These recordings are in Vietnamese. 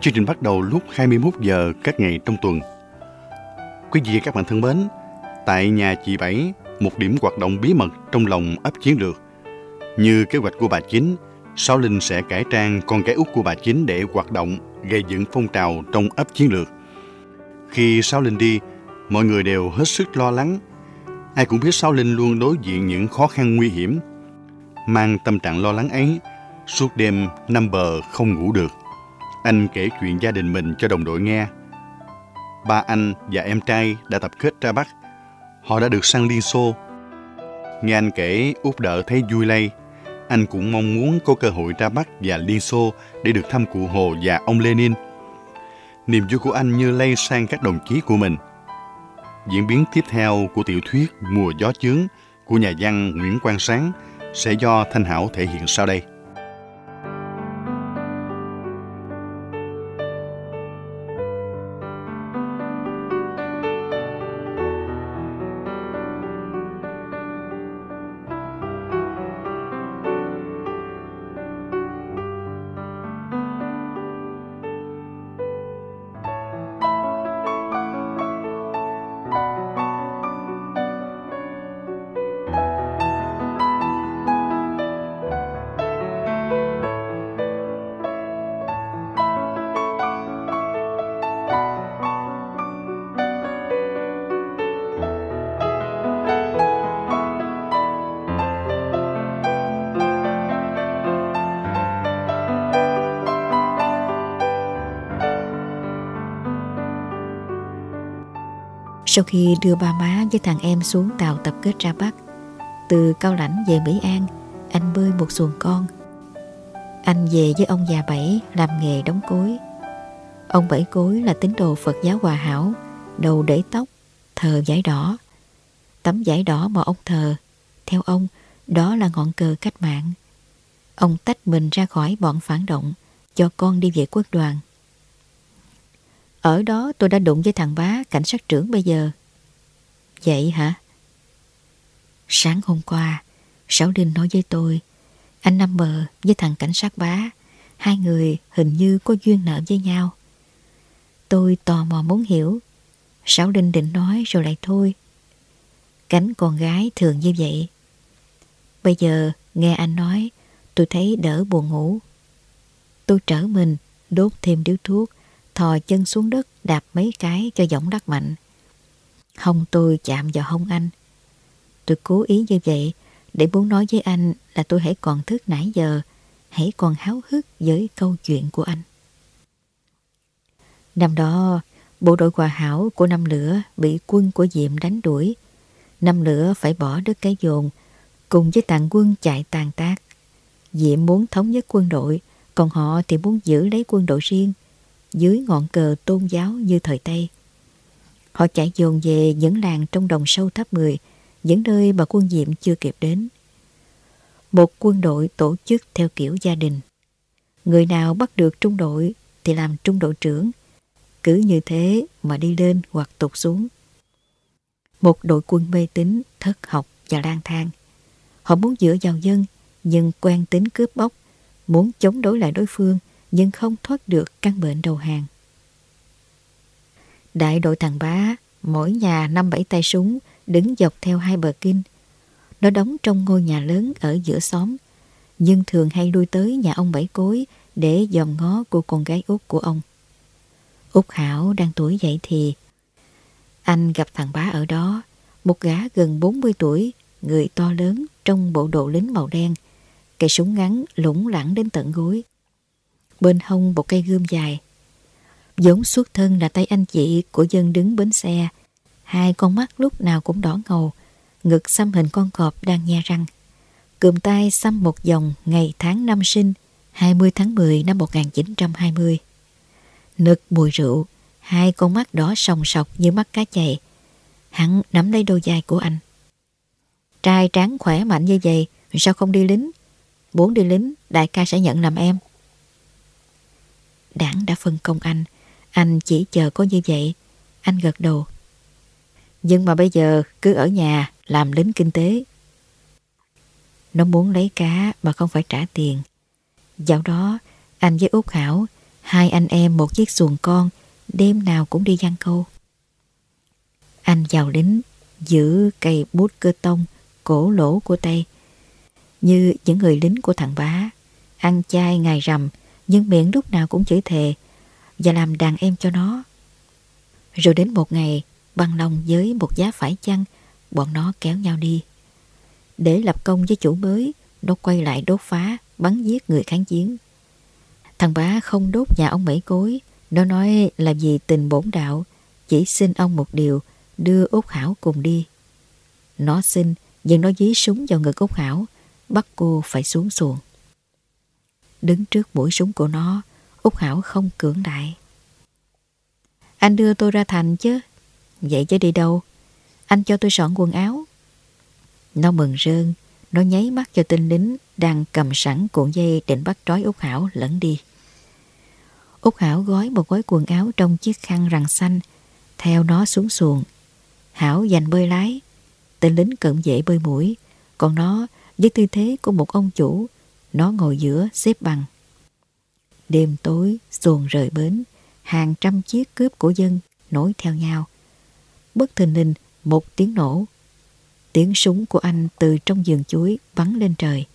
Chương trình bắt đầu lúc 21 giờ các ngày trong tuần. Quý vị và các bạn thân mến, tại nhà chị Bảy, một điểm hoạt động bí mật trong lòng ấp chiến lược. Như kế hoạch của bà Chính, Sáu Linh sẽ cải trang con gái út của bà Chính để hoạt động, gây dựng phong trào trong ấp chiến lược. Khi Sáu Linh đi, mọi người đều hết sức lo lắng. Ai cũng biết Sáu Linh luôn đối diện những khó khăn nguy hiểm. Mang tâm trạng lo lắng ấy, suốt đêm năm bờ không ngủ được. Anh kể chuyện gia đình mình cho đồng đội nghe. Ba anh và em trai đã tập kết ra Bắc. Họ đã được sang Liên Xô. Nghe anh kể, út đỡ thấy vui lây. Anh cũng mong muốn có cơ hội ra Bắc và Liên Xô để được thăm cụ Hồ và ông Lenin. Niềm vui của anh như lây sang các đồng chí của mình. Diễn biến tiếp theo của tiểu thuyết Mùa gió chướng của nhà văn Nguyễn Quang Sáng sẽ do Thanh Hảo thể hiện sau đây. Sau khi đưa ba má với thằng em xuống tàu tập kết ra Bắc, từ Cao Lãnh về Mỹ An, anh bơi một xuồng con. Anh về với ông già Bảy làm nghề đóng cối. Ông Bảy Cối là tín đồ Phật giáo Hòa Hảo, đầu để tóc, thờ giải đỏ. Tấm giải đỏ mà ông thờ, theo ông, đó là ngọn cờ cách mạng. Ông tách mình ra khỏi bọn phản động, cho con đi về quốc đoàn. Ở đó tôi đã đụng với thằng bá cảnh sát trưởng bây giờ. Vậy hả? Sáng hôm qua, Sáu Đinh nói với tôi, anh Năm Bờ với thằng cảnh sát bá, hai người hình như có duyên nợ với nhau. Tôi tò mò muốn hiểu. Sáu Đinh định nói rồi lại thôi. Cánh con gái thường như vậy. Bây giờ nghe anh nói, tôi thấy đỡ buồn ngủ. Tôi trở mình, đốt thêm điếu thuốc, thò chân xuống đất đạp mấy cái cho giọng đắc mạnh. Hông tôi chạm vào hông anh. Tôi cố ý như vậy để muốn nói với anh là tôi hãy còn thức nãy giờ, hãy còn háo hức với câu chuyện của anh. Năm đó, bộ đội hòa hảo của năm lửa bị quân của Diệm đánh đuổi. Năm lửa phải bỏ đất cái dồn, cùng với tàn quân chạy tàn tác. Diệm muốn thống nhất quân đội, còn họ thì muốn giữ lấy quân đội riêng dưới ngọn cờ tôn giáo như thời Tây. Họ chạy dồn về những làng trong đồng sâu tháp 10, những nơi mà quân diệm chưa kịp đến. Một quân đội tổ chức theo kiểu gia đình. Người nào bắt được trung đội thì làm trung đội trưởng. Cứ như thế mà đi lên hoặc tụt xuống. Một đội quân mê tín, thất học và lang thang. Họ muốn dựa vào dân nhưng quen tính cướp bóc, muốn chống đối lại đối phương nhưng không thoát được căn bệnh đầu hàng. Đại đội thằng bá, mỗi nhà năm bảy tay súng đứng dọc theo hai bờ kinh. Nó đóng trong ngôi nhà lớn ở giữa xóm, nhưng thường hay lui tới nhà ông Bảy Cối để dòm ngó cô con gái út của ông. Út Hảo đang tuổi dậy thì anh gặp thằng bá ở đó, một gã gần 40 tuổi, người to lớn trong bộ đồ lính màu đen, cây súng ngắn lủng lẳng đến tận gối bên hông một cây gươm dài. Giống xuất thân là tay anh chị của dân đứng bến xe. Hai con mắt lúc nào cũng đỏ ngầu, ngực xăm hình con cọp đang nhe răng. Cườm tay xăm một dòng ngày tháng năm sinh 20 tháng 10 năm 1920. Nực mùi rượu, Hai con mắt đỏ sòng sọc như mắt cá chày. Hắn nắm lấy đôi vai của anh. Trai tráng khỏe mạnh như vậy, sao không đi lính? Muốn đi lính, đại ca sẽ nhận làm em. Đảng đã phân công anh, anh chỉ chờ có như vậy. Anh gật đầu. Nhưng mà bây giờ cứ ở nhà làm lính kinh tế. Nó muốn lấy cá mà không phải trả tiền. Dạo đó, anh với Út Hảo, hai anh em một chiếc xuồng con, đêm nào cũng đi giăng câu. Anh vào lính, giữ cây bút cơ tông, cổ lỗ của tay. Như những người lính của thằng bá, ăn chay ngày rằm, nhưng miệng lúc nào cũng chửi thề và làm đàn em cho nó. Rồi đến một ngày, bằng lòng với một giá phải chăng, bọn nó kéo nhau đi. Để lập công với chủ mới, nó quay lại đốt phá, bắn giết người kháng chiến. Thằng bá không đốt nhà ông mỹ Cối, nó nói là vì tình bổn đạo, chỉ xin ông một điều, đưa Út Hảo cùng đi. Nó xin, nhưng nó dí súng vào ngực Út Hảo, bắt cô phải xuống xuồng. Đứng trước mũi súng của nó, Út Hảo không cưỡng đại. Anh đưa tôi ra thành chứ. Vậy chứ đi đâu? Anh cho tôi soạn quần áo. Nó mừng rơn, nó nháy mắt cho tên lính đang cầm sẵn cuộn dây định bắt trói Út Hảo lẫn đi. Út Hảo gói một gói quần áo trong chiếc khăn rằn xanh, theo nó xuống xuồng. Hảo giành bơi lái, tên lính cận dễ bơi mũi, còn nó với tư thế của một ông chủ, nó ngồi giữa xếp bằng. Đêm tối, xuồng rời bến, hàng trăm chiếc cướp của dân nối theo nhau. Bất thình lình, một tiếng nổ. Tiếng súng của anh từ trong giường chuối bắn lên trời.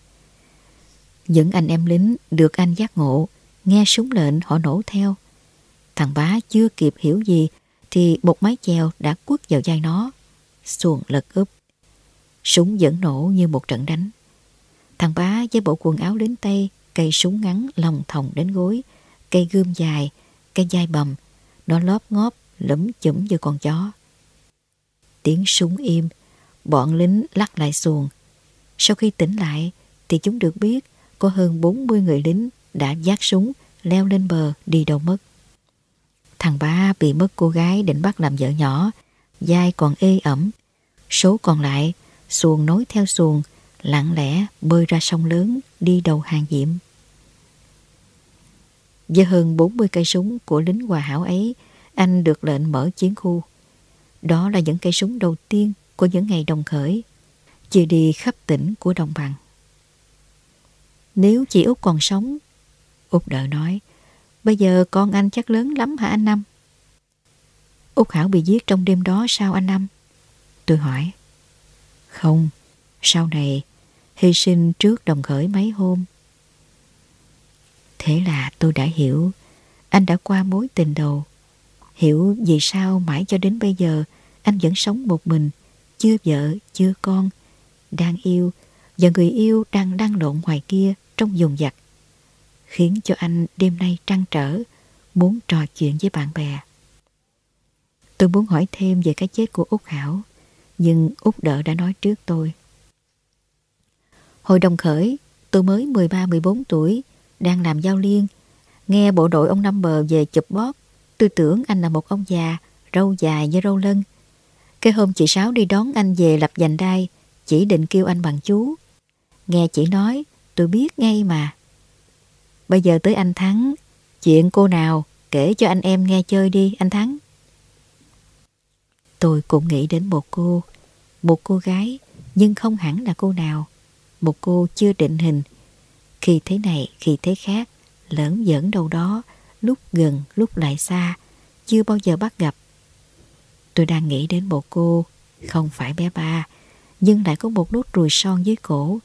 Những anh em lính được anh giác ngộ, nghe súng lệnh họ nổ theo. Thằng bá chưa kịp hiểu gì thì một mái chèo đã quất vào vai nó. Xuồng lật úp. Súng vẫn nổ như một trận đánh. Thằng bá với bộ quần áo đến tay, cây súng ngắn lòng thòng đến gối, cây gươm dài, cây dai bầm, nó lóp ngóp, lấm chấm như con chó. Tiếng súng im, bọn lính lắc lại xuồng. Sau khi tỉnh lại thì chúng được biết có hơn 40 người lính đã giác súng leo lên bờ đi đâu mất. Thằng ba bị mất cô gái định bắt làm vợ nhỏ, dai còn ê ẩm. Số còn lại, xuồng nối theo xuồng, lặng lẽ bơi ra sông lớn đi đầu hàng diệm. Với hơn 40 cây súng của lính hòa hảo ấy, anh được lệnh mở chiến khu. Đó là những cây súng đầu tiên của những ngày đồng khởi, chia đi khắp tỉnh của đồng bằng. Nếu chị Út còn sống, Út đợi nói, bây giờ con anh chắc lớn lắm hả anh Năm? Út Hảo bị giết trong đêm đó sao anh Năm? Tôi hỏi. Không, sau này hy sinh trước đồng khởi mấy hôm. Thế là tôi đã hiểu, anh đã qua mối tình đầu. Hiểu vì sao mãi cho đến bây giờ anh vẫn sống một mình, chưa vợ, chưa con, đang yêu và người yêu đang đang lộn ngoài kia trong vùng giặc. Khiến cho anh đêm nay trăn trở, muốn trò chuyện với bạn bè. Tôi muốn hỏi thêm về cái chết của Út Hảo, nhưng Út Đỡ đã nói trước tôi. Hồi đồng khởi, tôi mới 13-14 tuổi, đang làm giao liên. Nghe bộ đội ông Năm Bờ về chụp bóp, tôi tưởng anh là một ông già, râu dài như râu lân. Cái hôm chị Sáu đi đón anh về lập giành đai, chỉ định kêu anh bằng chú. Nghe chị nói, tôi biết ngay mà. Bây giờ tới anh Thắng, chuyện cô nào kể cho anh em nghe chơi đi anh Thắng. Tôi cũng nghĩ đến một cô, một cô gái, nhưng không hẳn là cô nào. Một cô chưa định hình, khi thế này, khi thế khác, lẫn dẫn đâu đó, lúc gần, lúc lại xa, chưa bao giờ bắt gặp. Tôi đang nghĩ đến một cô, không phải bé ba, nhưng lại có một nốt ruồi son dưới cổ.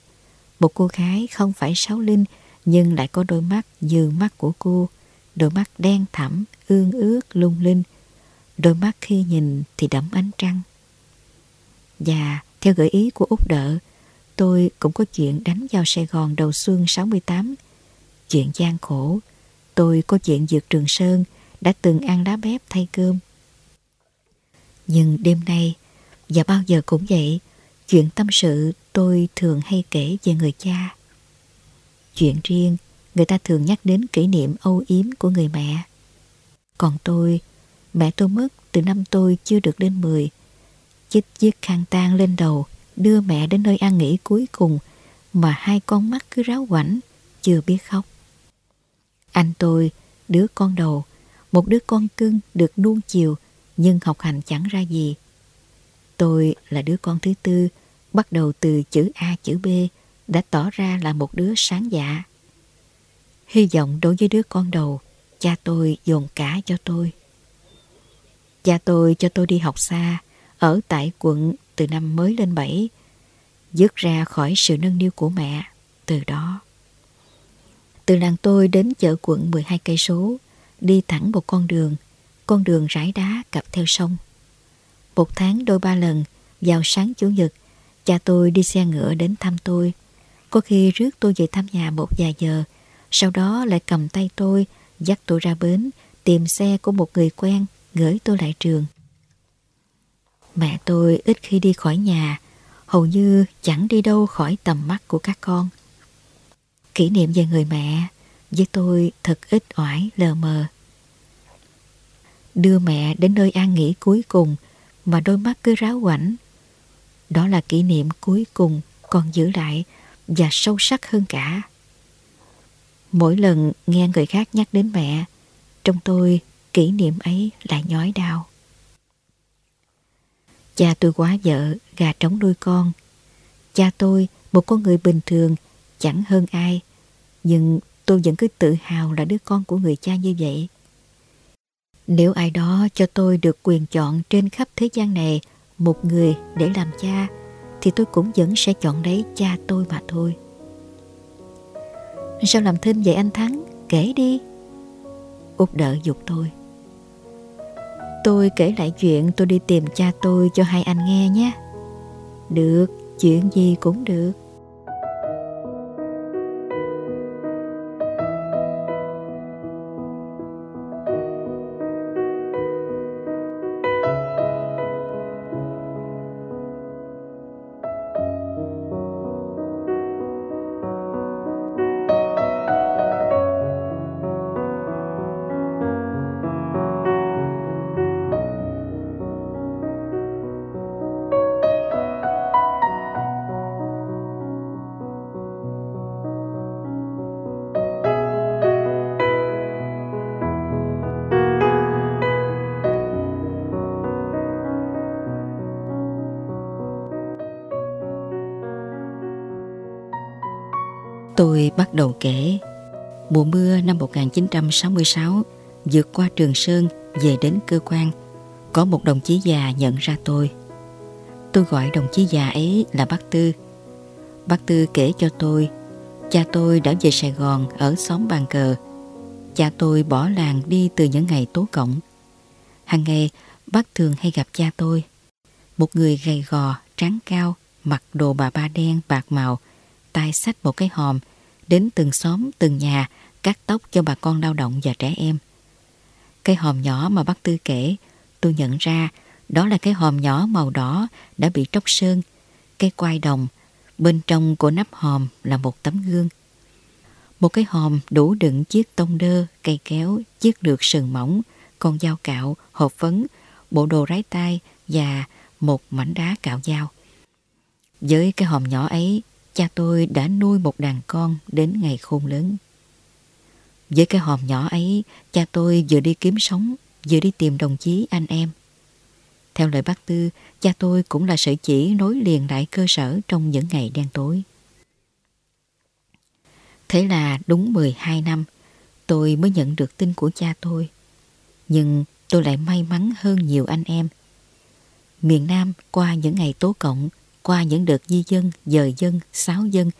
Một cô gái không phải sáu linh, nhưng lại có đôi mắt như mắt của cô, đôi mắt đen thẳm, ương ướt, lung linh. Đôi mắt khi nhìn thì đẫm ánh trăng. Và theo gợi ý của Út Đỡ, Tôi cũng có chuyện đánh vào Sài Gòn đầu xuân 68. Chuyện gian khổ. Tôi có chuyện dược Trường Sơn đã từng ăn lá bếp thay cơm. Nhưng đêm nay, và bao giờ cũng vậy, chuyện tâm sự tôi thường hay kể về người cha. Chuyện riêng, người ta thường nhắc đến kỷ niệm âu yếm của người mẹ. Còn tôi, Mẹ tôi mất từ năm tôi chưa được lên 10. Chích chiếc khăn tang lên đầu, đưa mẹ đến nơi an nghỉ cuối cùng mà hai con mắt cứ ráo quảnh, chưa biết khóc. Anh tôi, đứa con đầu, một đứa con cưng được nuông chiều nhưng học hành chẳng ra gì. Tôi là đứa con thứ tư, bắt đầu từ chữ A chữ B, đã tỏ ra là một đứa sáng dạ. Hy vọng đối với đứa con đầu, cha tôi dồn cả cho tôi. Cha tôi cho tôi đi học xa, ở tại quận từ năm mới lên bảy, dứt ra khỏi sự nâng niu của mẹ từ đó. Từ làng tôi đến chợ quận 12 cây số, đi thẳng một con đường, con đường rải đá cặp theo sông. Một tháng đôi ba lần, vào sáng chủ nhật, cha tôi đi xe ngựa đến thăm tôi. Có khi rước tôi về thăm nhà một vài giờ, sau đó lại cầm tay tôi, dắt tôi ra bến, tìm xe của một người quen, gửi tôi lại trường. Mẹ tôi ít khi đi khỏi nhà, hầu như chẳng đi đâu khỏi tầm mắt của các con. Kỷ niệm về người mẹ với tôi thật ít oải lờ mờ. Đưa mẹ đến nơi an nghỉ cuối cùng mà đôi mắt cứ ráo quảnh. Đó là kỷ niệm cuối cùng còn giữ lại và sâu sắc hơn cả. Mỗi lần nghe người khác nhắc đến mẹ, trong tôi kỷ niệm ấy lại nhói đau. Cha tôi quá vợ, gà trống nuôi con. Cha tôi, một con người bình thường, chẳng hơn ai. Nhưng tôi vẫn cứ tự hào là đứa con của người cha như vậy. Nếu ai đó cho tôi được quyền chọn trên khắp thế gian này một người để làm cha, thì tôi cũng vẫn sẽ chọn lấy cha tôi mà thôi. Sao làm thêm vậy anh Thắng? Kể đi. Út đỡ dục tôi. Tôi kể lại chuyện tôi đi tìm cha tôi cho hai anh nghe nhé. Được, chuyện gì cũng được. Tôi bắt đầu kể. Mùa mưa năm 1966 vượt qua Trường Sơn về đến cơ quan. Có một đồng chí già nhận ra tôi. Tôi gọi đồng chí già ấy là bác Tư. Bác Tư kể cho tôi cha tôi đã về Sài Gòn ở xóm Bàn Cờ. Cha tôi bỏ làng đi từ những ngày tố cộng. Hàng ngày bác thường hay gặp cha tôi. Một người gầy gò, trắng cao, mặc đồ bà ba đen bạc màu, tay sách một cái hòm, đến từng xóm, từng nhà, cắt tóc cho bà con lao động và trẻ em. Cái hòm nhỏ mà bác Tư kể, tôi nhận ra đó là cái hòm nhỏ màu đỏ đã bị tróc sơn, cái quai đồng, bên trong của nắp hòm là một tấm gương. Một cái hòm đủ đựng chiếc tông đơ, cây kéo, chiếc lược sừng mỏng, con dao cạo, hộp phấn, bộ đồ rái tay và một mảnh đá cạo dao. Với cái hòm nhỏ ấy, cha tôi đã nuôi một đàn con đến ngày khôn lớn. Với cái hòm nhỏ ấy, cha tôi vừa đi kiếm sống, vừa đi tìm đồng chí anh em. Theo lời bác Tư, cha tôi cũng là sợi chỉ nối liền lại cơ sở trong những ngày đen tối. Thế là đúng 12 năm, tôi mới nhận được tin của cha tôi. Nhưng tôi lại may mắn hơn nhiều anh em. Miền Nam qua những ngày tố cộng qua những đợt di dân, dời dân, sáu dân,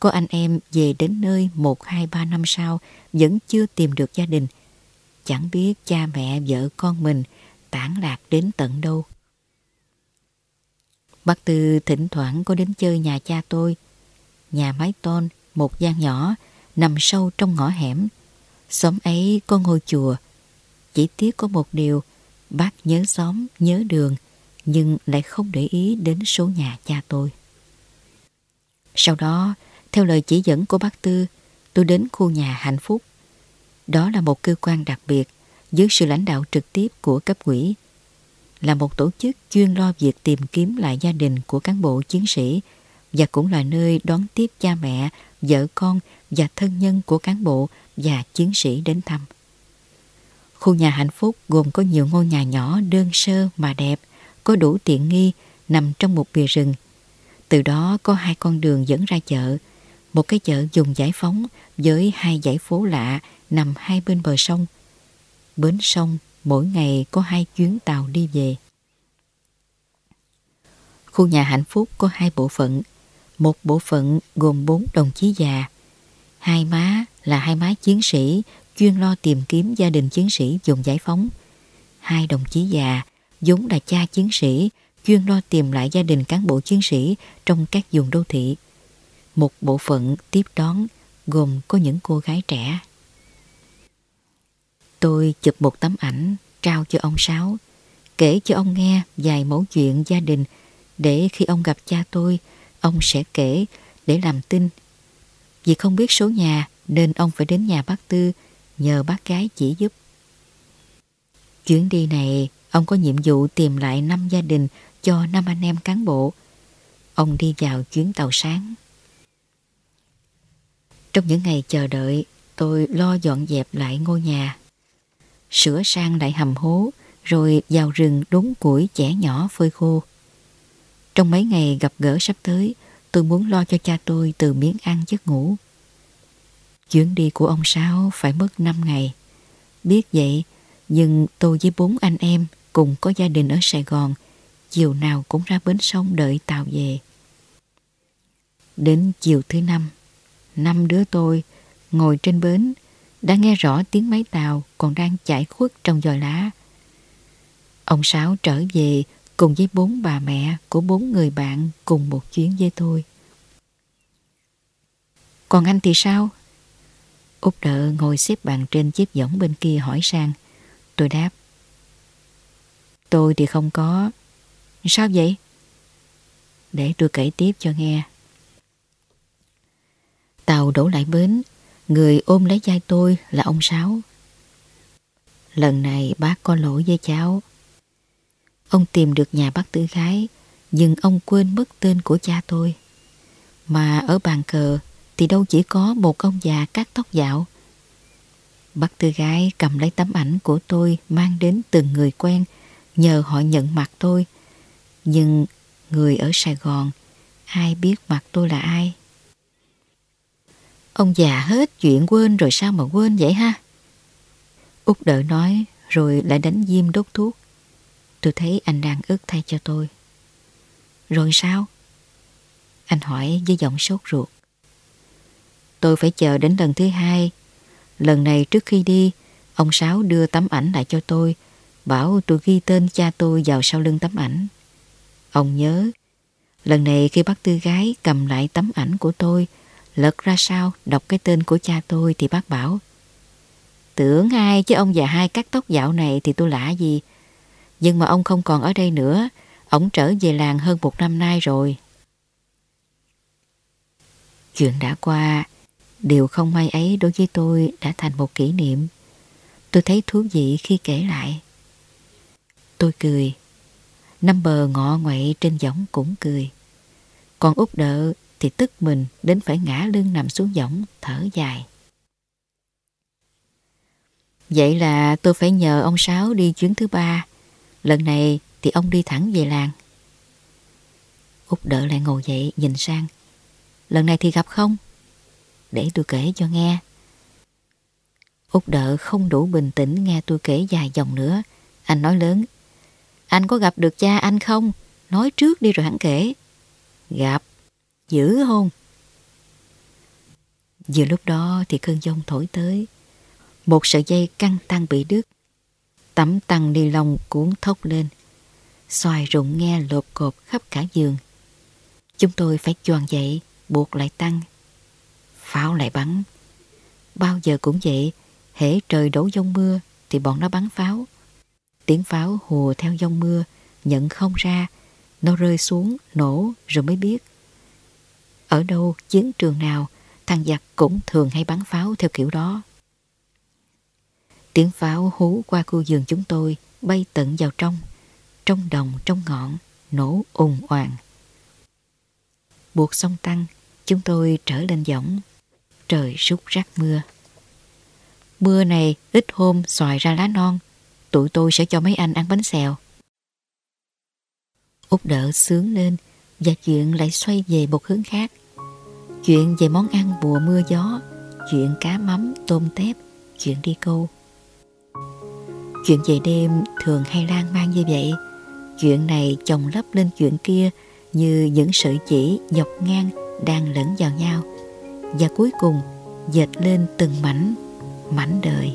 có anh em về đến nơi một hai ba năm sau vẫn chưa tìm được gia đình. Chẳng biết cha mẹ vợ con mình tản lạc đến tận đâu. Bác Tư thỉnh thoảng có đến chơi nhà cha tôi. Nhà mái tôn, một gian nhỏ, nằm sâu trong ngõ hẻm. Xóm ấy có ngôi chùa. Chỉ tiếc có một điều, bác nhớ xóm, nhớ đường, nhưng lại không để ý đến số nhà cha tôi. Sau đó, theo lời chỉ dẫn của bác Tư, tôi đến khu nhà hạnh phúc. Đó là một cơ quan đặc biệt dưới sự lãnh đạo trực tiếp của cấp quỹ là một tổ chức chuyên lo việc tìm kiếm lại gia đình của cán bộ chiến sĩ và cũng là nơi đón tiếp cha mẹ, vợ con và thân nhân của cán bộ và chiến sĩ đến thăm. Khu nhà hạnh phúc gồm có nhiều ngôi nhà nhỏ đơn sơ mà đẹp, có đủ tiện nghi nằm trong một bìa rừng. Từ đó có hai con đường dẫn ra chợ, một cái chợ dùng giải phóng với hai dãy phố lạ nằm hai bên bờ sông. Bến sông mỗi ngày có hai chuyến tàu đi về. Khu nhà hạnh phúc có hai bộ phận. Một bộ phận gồm bốn đồng chí già. Hai má là hai má chiến sĩ chuyên lo tìm kiếm gia đình chiến sĩ dùng giải phóng. Hai đồng chí già vốn là cha chiến sĩ chuyên lo tìm lại gia đình cán bộ chiến sĩ trong các vùng đô thị. Một bộ phận tiếp đón gồm có những cô gái trẻ. Tôi chụp một tấm ảnh trao cho ông Sáu, kể cho ông nghe vài mẫu chuyện gia đình để khi ông gặp cha tôi, ông sẽ kể để làm tin. Vì không biết số nhà nên ông phải đến nhà bác Tư nhờ bác gái chỉ giúp. Chuyến đi này, ông có nhiệm vụ tìm lại năm gia đình cho năm anh em cán bộ. Ông đi vào chuyến tàu sáng. Trong những ngày chờ đợi, tôi lo dọn dẹp lại ngôi nhà. Sửa sang lại hầm hố, rồi vào rừng đốn củi chẻ nhỏ phơi khô. Trong mấy ngày gặp gỡ sắp tới, tôi muốn lo cho cha tôi từ miếng ăn giấc ngủ. Chuyến đi của ông Sáu phải mất 5 ngày. Biết vậy, nhưng tôi với bốn anh em cùng có gia đình ở Sài Gòn, chiều nào cũng ra bến sông đợi tàu về. Đến chiều thứ năm, năm đứa tôi ngồi trên bến đã nghe rõ tiếng máy tàu còn đang chảy khuất trong giòi lá. Ông Sáu trở về cùng với bốn bà mẹ của bốn người bạn cùng một chuyến với tôi. Còn anh thì sao? Út đỡ ngồi xếp bàn trên chiếc võng bên kia hỏi sang. Tôi đáp. Tôi thì không có. Sao vậy? Để tôi kể tiếp cho nghe. Tàu đổ lại bến, người ôm lấy vai tôi là ông Sáu. Lần này bác có lỗi với cháu. Ông tìm được nhà bác Tư Gái, nhưng ông quên mất tên của cha tôi. Mà ở bàn cờ thì đâu chỉ có một ông già cắt tóc dạo. Bác Tư Gái cầm lấy tấm ảnh của tôi mang đến từng người quen, nhờ họ nhận mặt tôi. Nhưng người ở Sài Gòn, ai biết mặt tôi là ai? Ông già hết chuyện quên rồi sao mà quên vậy ha? Út đợi nói rồi lại đánh diêm đốt thuốc. Tôi thấy anh đang ức thay cho tôi. Rồi sao? Anh hỏi với giọng sốt ruột. Tôi phải chờ đến lần thứ hai. Lần này trước khi đi, ông Sáu đưa tấm ảnh lại cho tôi, bảo tôi ghi tên cha tôi vào sau lưng tấm ảnh. Ông nhớ, lần này khi bác tư gái cầm lại tấm ảnh của tôi, lật ra sau đọc cái tên của cha tôi thì bác bảo Tưởng ai chứ ông già hai cắt tóc dạo này thì tôi lạ gì. Nhưng mà ông không còn ở đây nữa, ông trở về làng hơn một năm nay rồi. Chuyện đã qua, điều không may ấy đối với tôi đã thành một kỷ niệm. Tôi thấy thú vị khi kể lại. Tôi cười. Năm bờ ngọ ngoậy trên giỏng cũng cười. Còn út đỡ thì tức mình đến phải ngã lưng nằm xuống giỏng thở dài. Vậy là tôi phải nhờ ông Sáu đi chuyến thứ ba. Lần này thì ông đi thẳng về làng. Út đỡ lại ngồi dậy, nhìn sang. Lần này thì gặp không? Để tôi kể cho nghe. Út đỡ không đủ bình tĩnh nghe tôi kể dài dòng nữa. Anh nói lớn. Anh có gặp được cha anh không? Nói trước đi rồi hẳn kể. Gặp. Dữ không? Vừa lúc đó thì cơn giông thổi tới. Một sợi dây căng tăng bị đứt. Tấm tăng ni lông cuốn thốc lên. Xoài rụng nghe lột cột khắp cả giường. Chúng tôi phải choàng dậy, buộc lại tăng. Pháo lại bắn. Bao giờ cũng vậy, hễ trời đổ giông mưa thì bọn nó bắn pháo. Tiếng pháo hùa theo dông mưa, nhận không ra, nó rơi xuống, nổ rồi mới biết. Ở đâu, chiến trường nào, thằng giặc cũng thường hay bắn pháo theo kiểu đó. Tiếng pháo hú qua khu vườn chúng tôi bay tận vào trong, trong đồng, trong ngọn, nổ ùng oàn. Buộc xong tăng, chúng tôi trở lên võng. Trời rút rác mưa. Mưa này ít hôm xoài ra lá non, tụi tôi sẽ cho mấy anh ăn bánh xèo. Út đỡ sướng lên và chuyện lại xoay về một hướng khác. Chuyện về món ăn mùa mưa gió, chuyện cá mắm, tôm tép, chuyện đi câu. Chuyện về đêm thường hay lan man như vậy. Chuyện này chồng lấp lên chuyện kia như những sợi chỉ dọc ngang đang lẫn vào nhau. Và cuối cùng dệt lên từng mảnh, mảnh đời.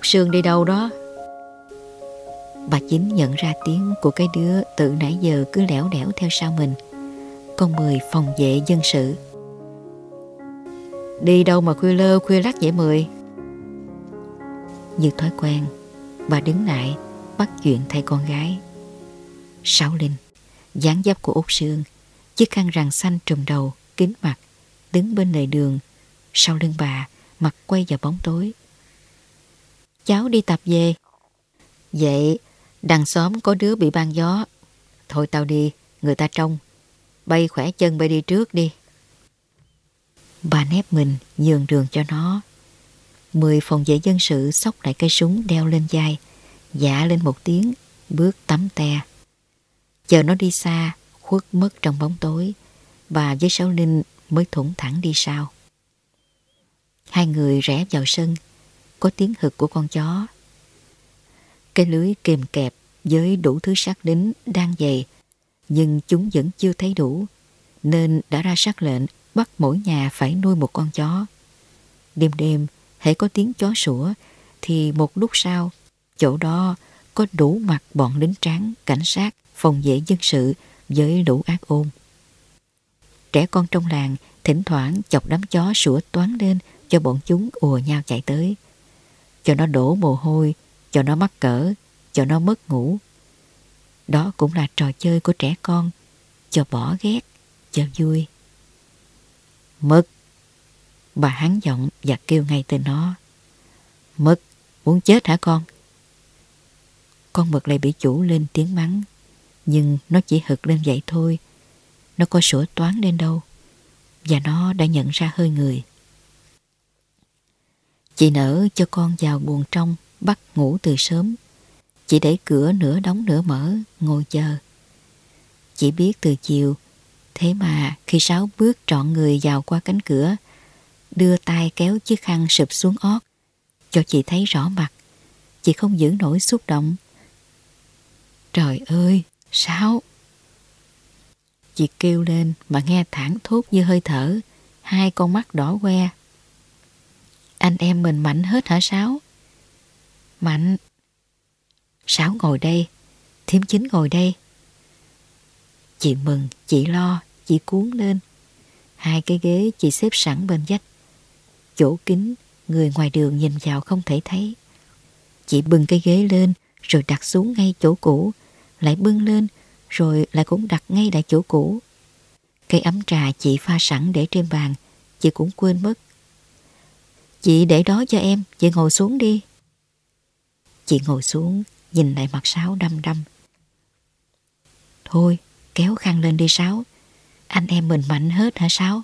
Cốt Sương đi đâu đó? Bà Chính nhận ra tiếng của cái đứa tự nãy giờ cứ lẻo đẻo theo sau mình. Con Mười phòng vệ dân sự. Đi đâu mà khuya lơ khuya lắc vậy Mười? Như thói quen, bà đứng lại bắt chuyện thay con gái. Sáu Linh, dáng dấp của Út Sương, chiếc khăn rằn xanh trùm đầu, kính mặt, đứng bên lề đường, sau lưng bà, mặt quay vào bóng tối cháu đi tập về. Vậy, đằng xóm có đứa bị ban gió. Thôi tao đi, người ta trông. Bay khỏe chân bay đi trước đi. Bà nép mình nhường đường cho nó. Mười phòng vệ dân sự xốc lại cây súng đeo lên vai, dạ lên một tiếng, bước tắm te. Chờ nó đi xa, khuất mất trong bóng tối, bà với Sáu Linh mới thủng thẳng đi sau. Hai người rẽ vào sân, có tiếng hực của con chó. Cái lưới kềm kẹp với đủ thứ sát lính đang dày, nhưng chúng vẫn chưa thấy đủ, nên đã ra sắc lệnh bắt mỗi nhà phải nuôi một con chó. Đêm đêm, hãy có tiếng chó sủa, thì một lúc sau, chỗ đó có đủ mặt bọn lính tráng, cảnh sát, phòng vệ dân sự với đủ ác ôn. Trẻ con trong làng thỉnh thoảng chọc đám chó sủa toán lên cho bọn chúng ùa nhau chạy tới cho nó đổ mồ hôi, cho nó mắc cỡ, cho nó mất ngủ. Đó cũng là trò chơi của trẻ con, cho bỏ ghét, cho vui. Mực! Bà hắn giọng và kêu ngay tên nó. Mực, muốn chết hả con? Con mực lại bị chủ lên tiếng mắng, nhưng nó chỉ hực lên vậy thôi. Nó có sủa toán lên đâu, và nó đã nhận ra hơi người. Chị nở cho con vào buồn trong, bắt ngủ từ sớm. Chị để cửa nửa đóng nửa mở, ngồi chờ. Chị biết từ chiều, thế mà khi Sáu bước trọn người vào qua cánh cửa, đưa tay kéo chiếc khăn sụp xuống ót, cho chị thấy rõ mặt. Chị không giữ nổi xúc động. Trời ơi, Sáu! Chị kêu lên mà nghe thẳng thốt như hơi thở, hai con mắt đỏ que anh em mình mạnh hết hả Sáu? Mạnh. Sáu ngồi đây, Thiếm Chính ngồi đây. Chị mừng, chị lo, chị cuốn lên. Hai cái ghế chị xếp sẵn bên vách. Chỗ kính, người ngoài đường nhìn vào không thể thấy. Chị bưng cái ghế lên, rồi đặt xuống ngay chỗ cũ, lại bưng lên, rồi lại cũng đặt ngay lại chỗ cũ. Cây ấm trà chị pha sẵn để trên bàn, chị cũng quên mất. Chị để đó cho em, chị ngồi xuống đi. Chị ngồi xuống, nhìn lại mặt Sáu đăm đăm. Thôi, kéo khăn lên đi Sáu. Anh em mình mạnh hết hả Sáu?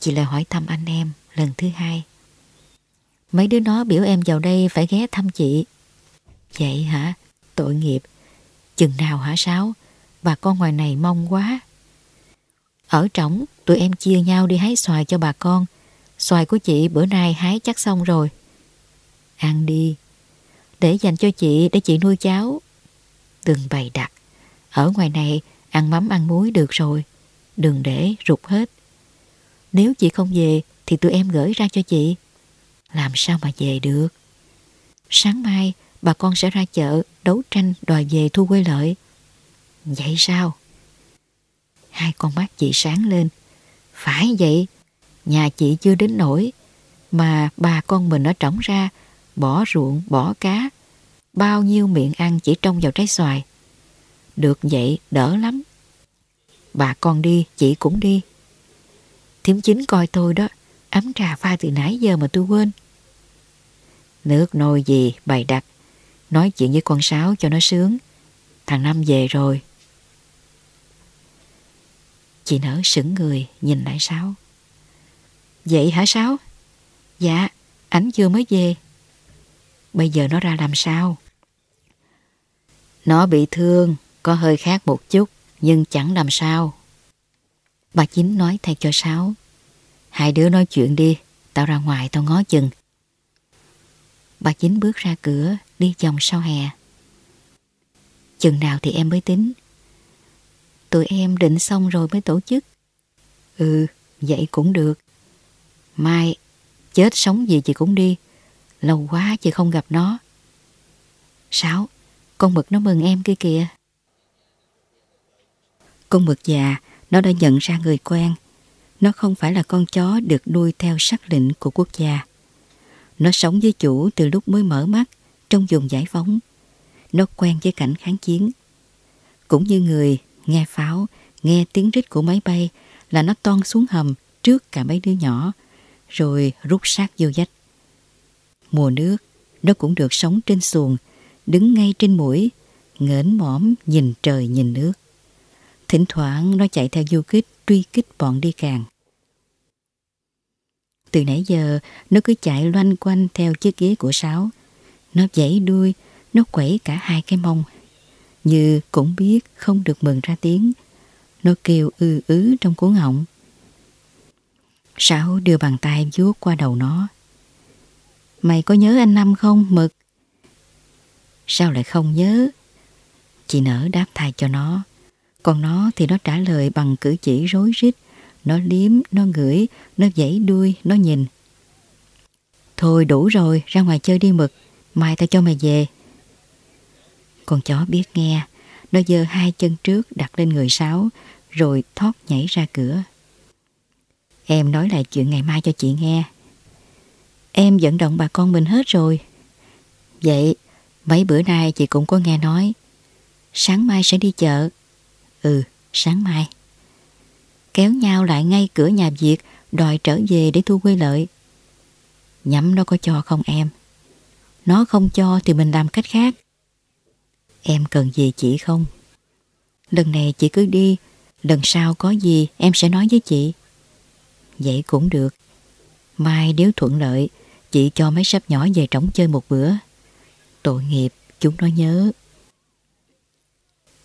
Chị lại hỏi thăm anh em lần thứ hai. Mấy đứa nó biểu em vào đây phải ghé thăm chị. Vậy hả? Tội nghiệp. Chừng nào hả Sáu? Bà con ngoài này mong quá. Ở trống, tụi em chia nhau đi hái xoài cho bà con. Xoài của chị bữa nay hái chắc xong rồi. Ăn đi. Để dành cho chị để chị nuôi cháu. Đừng bày đặt. Ở ngoài này ăn mắm ăn muối được rồi, đừng để rụt hết. Nếu chị không về thì tụi em gửi ra cho chị. Làm sao mà về được? Sáng mai bà con sẽ ra chợ đấu tranh đòi về thu quê lợi. Vậy sao? Hai con mắt chị sáng lên. Phải vậy, nhà chị chưa đến nổi mà bà con mình nó trống ra bỏ ruộng, bỏ cá bao nhiêu miệng ăn chỉ trông vào trái xoài. Được vậy đỡ lắm. Bà con đi, chị cũng đi. Thiếm chính coi tôi đó, ấm trà pha từ nãy giờ mà tôi quên. Nước nồi gì bày đặt, nói chuyện với con Sáu cho nó sướng. Thằng Năm về rồi. Chị nở sững người nhìn lại Sáu. Vậy hả Sáu? Dạ, ảnh chưa mới về. Bây giờ nó ra làm sao? Nó bị thương, có hơi khác một chút, nhưng chẳng làm sao. Bà Chính nói thay cho Sáu. Hai đứa nói chuyện đi, tao ra ngoài tao ngó chừng. Bà Chính bước ra cửa, đi vòng sau hè. Chừng nào thì em mới tính. Tụi em định xong rồi mới tổ chức. Ừ, vậy cũng được. Mai, chết sống gì chị cũng đi. Lâu quá chị không gặp nó. Sáu, con mực nó mừng em kia kìa. Con mực già, nó đã nhận ra người quen. Nó không phải là con chó được nuôi theo sắc lệnh của quốc gia. Nó sống với chủ từ lúc mới mở mắt trong vùng giải phóng. Nó quen với cảnh kháng chiến. Cũng như người nghe pháo, nghe tiếng rít của máy bay là nó toan xuống hầm trước cả mấy đứa nhỏ, rồi rút sát vô dách. Mùa nước, nó cũng được sống trên xuồng, đứng ngay trên mũi, ngẩng mõm nhìn trời nhìn nước. Thỉnh thoảng nó chạy theo du kích truy kích bọn đi càng. Từ nãy giờ nó cứ chạy loanh quanh theo chiếc ghế của Sáu. Nó dãy đuôi, nó quẩy cả hai cái mông. Như cũng biết không được mừng ra tiếng. Nó kêu ư ứ trong cuốn họng. Sáu đưa bàn tay vuốt qua đầu nó. Mày có nhớ anh Năm không, Mực? Sao lại không nhớ? Chị nở đáp thay cho nó. Còn nó thì nó trả lời bằng cử chỉ rối rít. Nó liếm, nó ngửi, nó dãy đuôi, nó nhìn. Thôi đủ rồi, ra ngoài chơi đi Mực. Mai tao cho mày về. Con chó biết nghe. Nó giơ hai chân trước đặt lên người Sáu, rồi thoát nhảy ra cửa. Em nói lại chuyện ngày mai cho chị nghe. Em vận động bà con mình hết rồi. Vậy, mấy bữa nay chị cũng có nghe nói. Sáng mai sẽ đi chợ. Ừ, sáng mai. Kéo nhau lại ngay cửa nhà Việt đòi trở về để thu quê lợi. Nhắm nó có cho không em? Nó không cho thì mình làm cách khác. Em cần gì chị không? Lần này chị cứ đi, lần sau có gì em sẽ nói với chị. Vậy cũng được. Mai nếu thuận lợi, chị cho mấy sắp nhỏ về trống chơi một bữa. Tội nghiệp, chúng nó nhớ.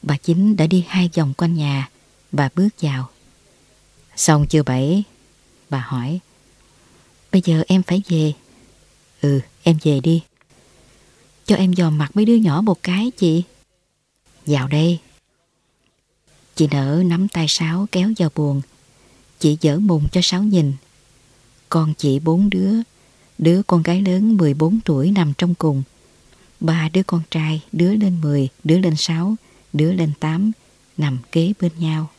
Bà Chính đã đi hai vòng quanh nhà, bà bước vào. Xong chưa bảy? Bà hỏi. Bây giờ em phải về. Ừ, em về đi. Cho em dò mặt mấy đứa nhỏ một cái chị. Vào đây. Chị nở nắm tay Sáu kéo vào buồn. Chị dở mùng cho Sáu nhìn. Con chị bốn đứa, đứa con gái lớn 14 tuổi nằm trong cùng. Ba đứa con trai, đứa lên 10, đứa lên 6, đứa lên 8, nằm kế bên nhau.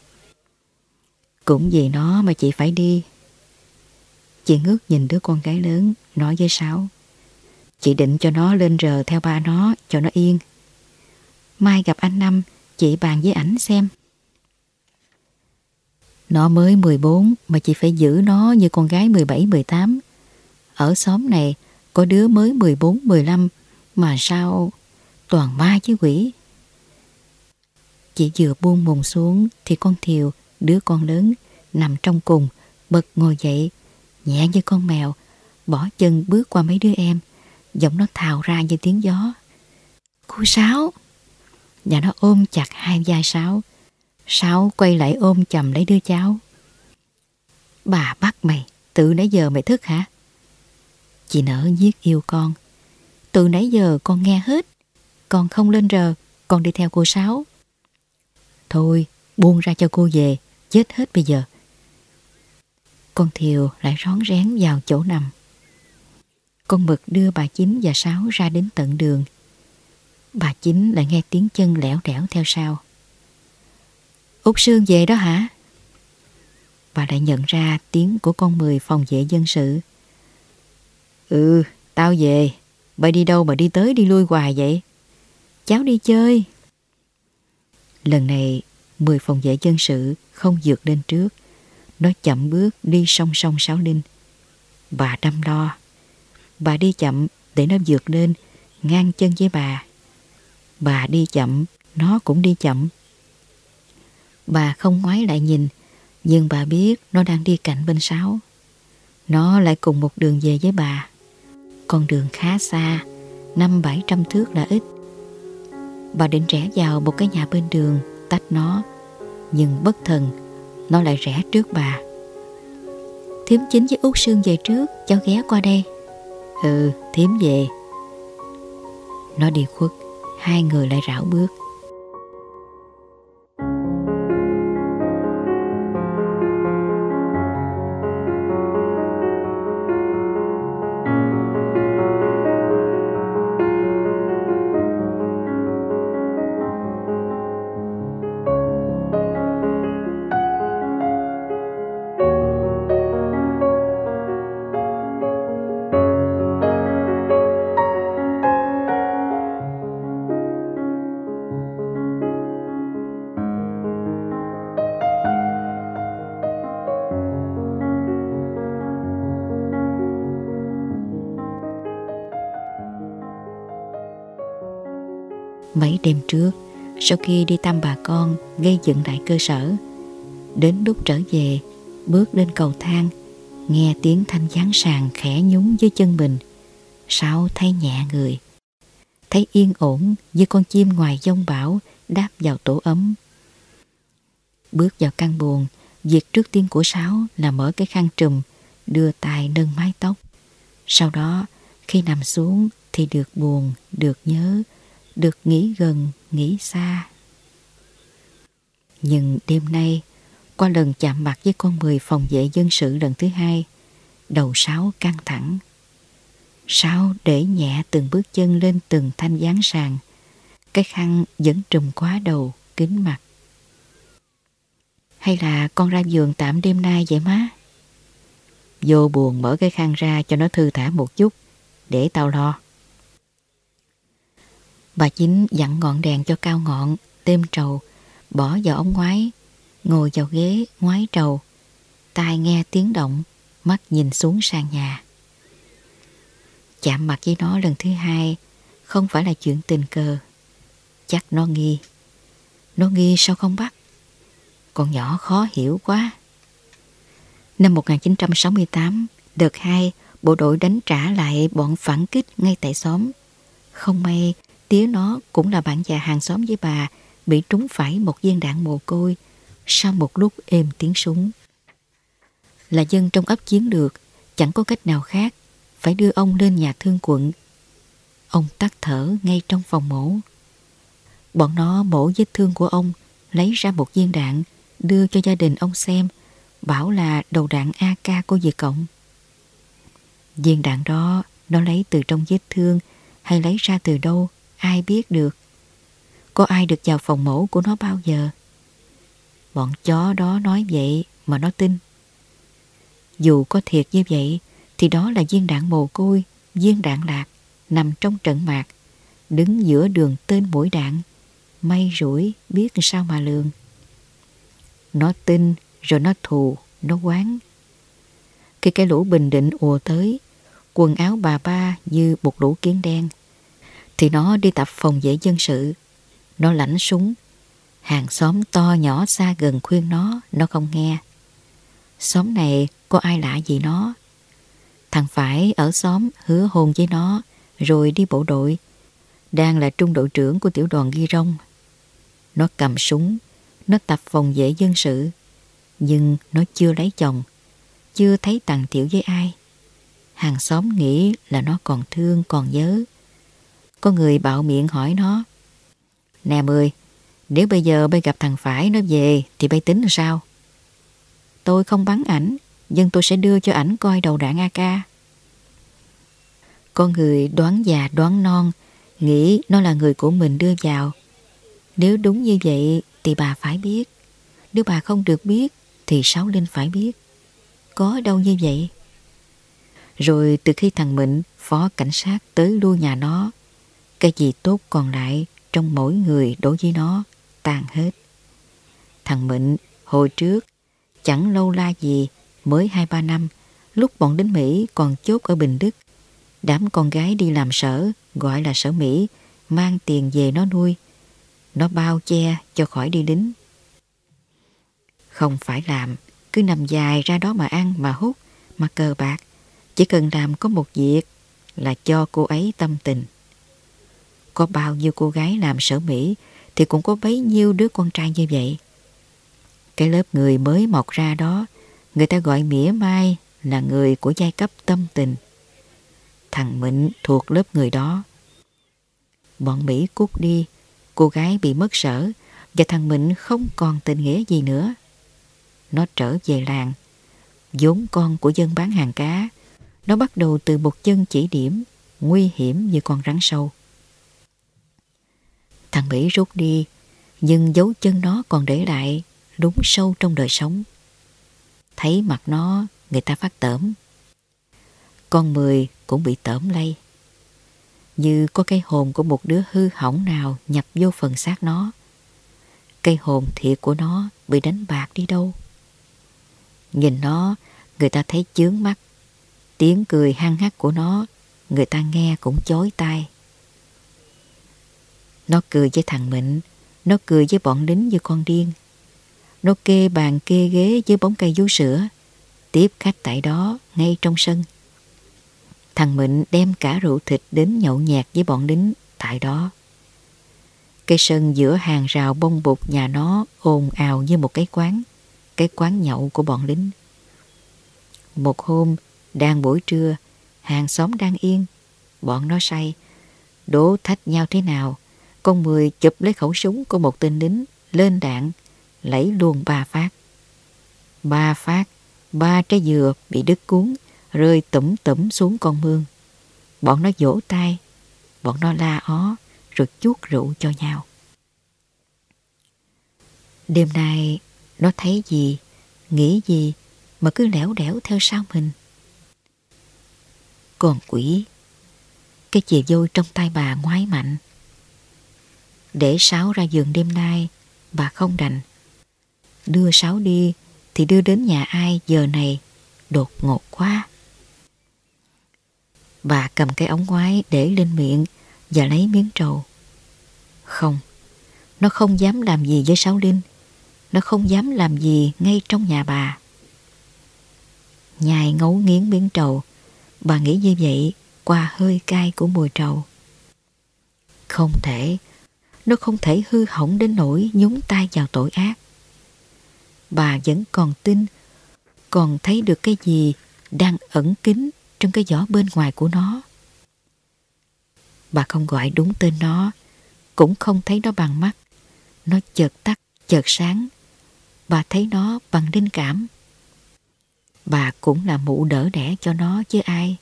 Cũng vì nó mà chị phải đi. Chị ngước nhìn đứa con gái lớn, nói với Sáu. Chị định cho nó lên rờ theo ba nó, cho nó yên. Mai gặp anh Năm, chị bàn với ảnh xem. Nó mới 14 mà chị phải giữ nó như con gái 17-18. Ở xóm này có đứa mới 14-15 mà sao toàn ma chứ quỷ. Chị vừa buông mùng xuống thì con Thiều, đứa con lớn, nằm trong cùng, bật ngồi dậy, nhẹ như con mèo, bỏ chân bước qua mấy đứa em, giọng nó thào ra như tiếng gió. Cô Sáu! Và nó ôm chặt hai vai Sáu. Sáu quay lại ôm chầm lấy đứa cháu. Bà bắt mày, từ nãy giờ mày thức hả? Chị nở giết yêu con. Từ nãy giờ con nghe hết, con không lên rờ, con đi theo cô Sáu. Thôi, buông ra cho cô về, chết hết bây giờ. Con Thiều lại rón rén vào chỗ nằm. Con mực đưa bà Chính và Sáu ra đến tận đường. Bà Chính lại nghe tiếng chân lẻo đẻo theo sau. Út Sương về đó hả? Bà lại nhận ra tiếng của con Mười phòng vệ dân sự. Ừ, tao về. Bà đi đâu mà đi tới đi lui hoài vậy? Cháu đi chơi. Lần này, Mười phòng vệ dân sự không dược lên trước. Nó chậm bước đi song song Sáu Linh. Bà đâm lo. Bà đi chậm để nó dược lên, ngang chân với bà. Bà đi chậm, nó cũng đi chậm. Bà không ngoái lại nhìn, nhưng bà biết nó đang đi cạnh bên Sáu. Nó lại cùng một đường về với bà. Con đường khá xa, năm bảy trăm thước là ít. Bà định rẽ vào một cái nhà bên đường, tách nó. Nhưng bất thần, nó lại rẽ trước bà. Thiếm chính với út Sương về trước, cháu ghé qua đây. Ừ, thiếm về. Nó đi khuất, hai người lại rảo bước. Sau khi đi thăm bà con gây dựng lại cơ sở, đến lúc trở về, bước lên cầu thang, nghe tiếng thanh gián sàn khẽ nhúng dưới chân mình, sao thấy nhẹ người. Thấy yên ổn như con chim ngoài giông bão đáp vào tổ ấm. Bước vào căn buồn, việc trước tiên của Sáu là mở cái khăn trùm, đưa tay nâng mái tóc. Sau đó, khi nằm xuống thì được buồn, được nhớ, được nghĩ gần, nghĩ xa. Nhưng đêm nay, qua lần chạm mặt với con mười phòng vệ dân sự lần thứ hai, đầu sáu căng thẳng. Sáu để nhẹ từng bước chân lên từng thanh gián sàn, cái khăn vẫn trùm quá đầu, kính mặt. Hay là con ra giường tạm đêm nay vậy má? Vô buồn mở cái khăn ra cho nó thư thả một chút, để tao lo. Bà Chính dặn ngọn đèn cho cao ngọn, têm trầu, bỏ vào ống ngoái, ngồi vào ghế ngoái trầu, tai nghe tiếng động, mắt nhìn xuống sàn nhà. Chạm mặt với nó lần thứ hai không phải là chuyện tình cờ. Chắc nó nghi. Nó nghi sao không bắt? Con nhỏ khó hiểu quá. Năm 1968, đợt 2, bộ đội đánh trả lại bọn phản kích ngay tại xóm. Không may, Tía nó cũng là bạn già hàng xóm với bà bị trúng phải một viên đạn mồ côi sau một lúc êm tiếng súng. Là dân trong ấp chiến được, chẳng có cách nào khác, phải đưa ông lên nhà thương quận. Ông tắt thở ngay trong phòng mổ. Bọn nó mổ vết thương của ông, lấy ra một viên đạn, đưa cho gia đình ông xem, bảo là đầu đạn AK của Việt Cộng. Viên đạn đó nó lấy từ trong vết thương hay lấy ra từ đâu Ai biết được? Có ai được vào phòng mổ của nó bao giờ? Bọn chó đó nói vậy mà nó tin. Dù có thiệt như vậy, Thì đó là viên đạn mồ côi, Viên đạn lạc, Nằm trong trận mạc, Đứng giữa đường tên mũi đạn, May rủi biết sao mà lường. Nó tin Rồi nó thù, Nó quán. Khi cái lũ bình định ùa tới, Quần áo bà ba như một lũ kiến đen thì nó đi tập phòng vệ dân sự. Nó lãnh súng. Hàng xóm to nhỏ xa gần khuyên nó, nó không nghe. Xóm này có ai lạ gì nó. Thằng phải ở xóm hứa hôn với nó, rồi đi bộ đội. Đang là trung đội trưởng của tiểu đoàn ghi rong. Nó cầm súng, nó tập phòng vệ dân sự. Nhưng nó chưa lấy chồng, chưa thấy tàn tiểu với ai. Hàng xóm nghĩ là nó còn thương, còn nhớ. Có người bạo miệng hỏi nó Nè Mười, nếu bây giờ bay gặp thằng Phải nó về thì bay tính làm sao? Tôi không bắn ảnh, nhưng tôi sẽ đưa cho ảnh coi đầu đạn AK. Con người đoán già đoán non, nghĩ nó là người của mình đưa vào. Nếu đúng như vậy thì bà phải biết. Nếu bà không được biết thì Sáu Linh phải biết. Có đâu như vậy. Rồi từ khi thằng Mịnh, phó cảnh sát tới lui nhà nó, cái gì tốt còn lại trong mỗi người đối với nó tan hết. Thằng Mịnh hồi trước chẳng lâu la gì mới 2-3 năm lúc bọn đến Mỹ còn chốt ở Bình Đức. Đám con gái đi làm sở gọi là sở Mỹ mang tiền về nó nuôi. Nó bao che cho khỏi đi lính. Không phải làm, cứ nằm dài ra đó mà ăn, mà hút, mà cờ bạc. Chỉ cần làm có một việc là cho cô ấy tâm tình. Có bao nhiêu cô gái làm sở Mỹ thì cũng có bấy nhiêu đứa con trai như vậy. Cái lớp người mới mọc ra đó, người ta gọi mỉa mai là người của giai cấp tâm tình. Thằng Mịnh thuộc lớp người đó. Bọn Mỹ cút đi, cô gái bị mất sở và thằng Mịnh không còn tình nghĩa gì nữa. Nó trở về làng, vốn con của dân bán hàng cá. Nó bắt đầu từ một chân chỉ điểm, nguy hiểm như con rắn sâu. Thằng Mỹ rút đi, nhưng dấu chân nó còn để lại đúng sâu trong đời sống. Thấy mặt nó, người ta phát tởm. Con mười cũng bị tởm lây. Như có cái hồn của một đứa hư hỏng nào nhập vô phần xác nó. Cây hồn thiệt của nó bị đánh bạc đi đâu. Nhìn nó, người ta thấy chướng mắt. Tiếng cười hăng hắc của nó, người ta nghe cũng chối tai. Nó cười với thằng Mịnh, nó cười với bọn lính như con điên. Nó kê bàn kê ghế với bóng cây vú sữa, tiếp khách tại đó, ngay trong sân. Thằng Mịnh đem cả rượu thịt đến nhậu nhạt với bọn lính tại đó. cây sân giữa hàng rào bông bụt nhà nó ồn ào như một cái quán, cái quán nhậu của bọn lính. Một hôm, đang buổi trưa, hàng xóm đang yên, bọn nó say, đố thách nhau thế nào, con Mười chụp lấy khẩu súng của một tên lính, lên đạn, lấy luôn ba phát. Ba phát, ba trái dừa bị đứt cuốn, rơi tủm tủm xuống con mương. Bọn nó vỗ tay, bọn nó la ó, rồi chuốt rượu cho nhau. Đêm nay, nó thấy gì, nghĩ gì mà cứ lẻo đẻo theo sau mình. Còn quỷ, cái chìa vôi trong tay bà ngoái mạnh. Để Sáu ra giường đêm nay, bà không đành. Đưa Sáu đi thì đưa đến nhà ai giờ này đột ngột quá. Bà cầm cái ống ngoái để lên miệng và lấy miếng trầu. Không, nó không dám làm gì với Sáu Linh. Nó không dám làm gì ngay trong nhà bà. Nhai ngấu nghiến miếng trầu, bà nghĩ như vậy qua hơi cay của mùi trầu. Không thể, nó không thể hư hỏng đến nỗi nhúng tay vào tội ác. Bà vẫn còn tin, còn thấy được cái gì đang ẩn kín trong cái vỏ bên ngoài của nó. Bà không gọi đúng tên nó, cũng không thấy nó bằng mắt. Nó chợt tắt, chợt sáng. Bà thấy nó bằng linh cảm. Bà cũng là mụ đỡ đẻ cho nó chứ ai.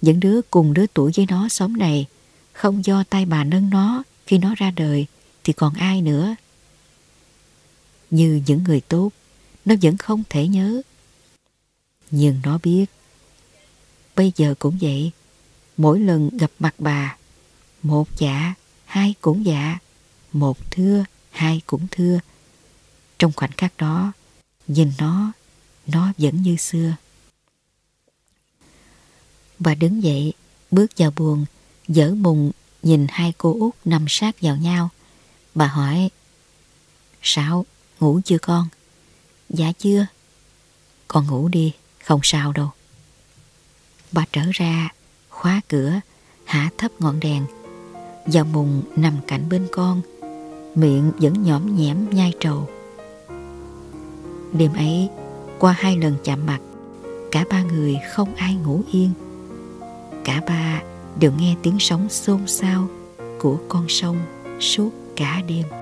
Những đứa cùng đứa tuổi với nó sống này không do tay bà nâng nó khi nó ra đời thì còn ai nữa. Như những người tốt, nó vẫn không thể nhớ. Nhưng nó biết. Bây giờ cũng vậy. Mỗi lần gặp mặt bà, một dạ, hai cũng dạ, một thưa, hai cũng thưa. Trong khoảnh khắc đó, nhìn nó, nó vẫn như xưa. Bà đứng dậy, bước vào buồn, dở mùng nhìn hai cô út nằm sát vào nhau. Bà hỏi, Sao, ngủ chưa con? Dạ chưa. Con ngủ đi, không sao đâu. Bà trở ra, khóa cửa, hạ thấp ngọn đèn. Vào mùng nằm cạnh bên con, miệng vẫn nhõm nhẽm nhai trầu. Đêm ấy, qua hai lần chạm mặt, cả ba người không ai ngủ yên. Cả ba đều nghe tiếng sóng xôn xao của con sông suốt cả đêm.